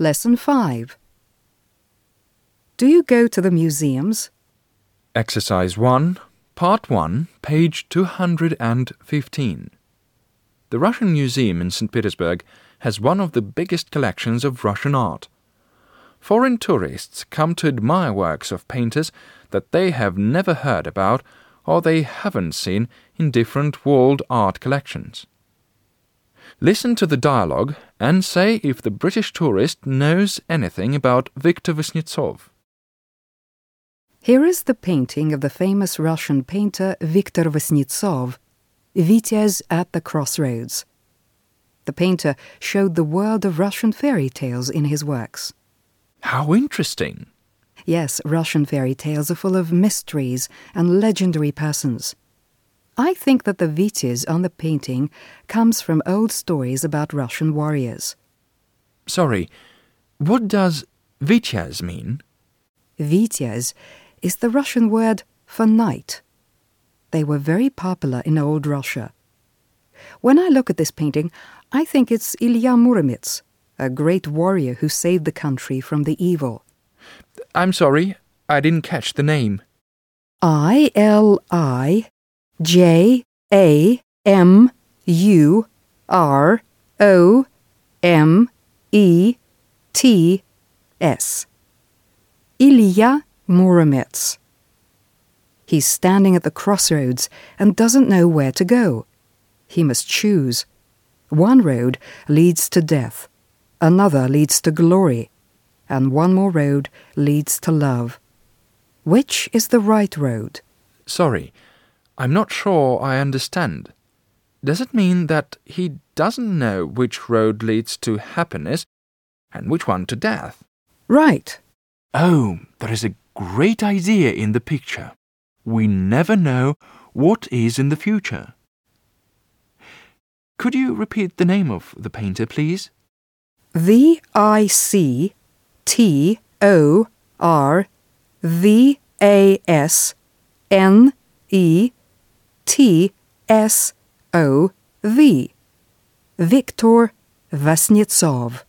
Lesson 5. Do you go to the museums? Exercise 1, Part 1, page 215. The Russian Museum in St. Petersburg has one of the biggest collections of Russian art. Foreign tourists come to admire works of painters that they have never heard about or they haven't seen in different world art collections. Listen to the dialogue and say if the British tourist knows anything about Viktor Vasnetsov. Here is the painting of the famous Russian painter Viktor Vasnetsov, Vityaz at the Crossroads. The painter showed the world of Russian fairy tales in his works. How interesting! Yes, Russian fairy tales are full of mysteries and legendary persons. I think that the Vityaz on the painting comes from old stories about Russian warriors. Sorry, what does Vityaz mean? Vityaz is the Russian word for knight. They were very popular in old Russia. When I look at this painting, I think it's Ilya Muromets, a great warrior who saved the country from the evil. I'm sorry, I didn't catch the name. I L I J A M U R O M E T S. Ilya Muromets. He's standing at the crossroads and doesn't know where to go. He must choose. One road leads to death, another leads to glory, and one more road leads to love. Which is the right road? Sorry, I'm not sure I understand. Does it mean that he doesn't know which road leads to happiness and which one to death? Right. Oh, there is a great idea in the picture. We never know what is in the future. Could you repeat the name of the painter, please? V I C T O R V A S N E T S O V. Viktor Vasnetsov.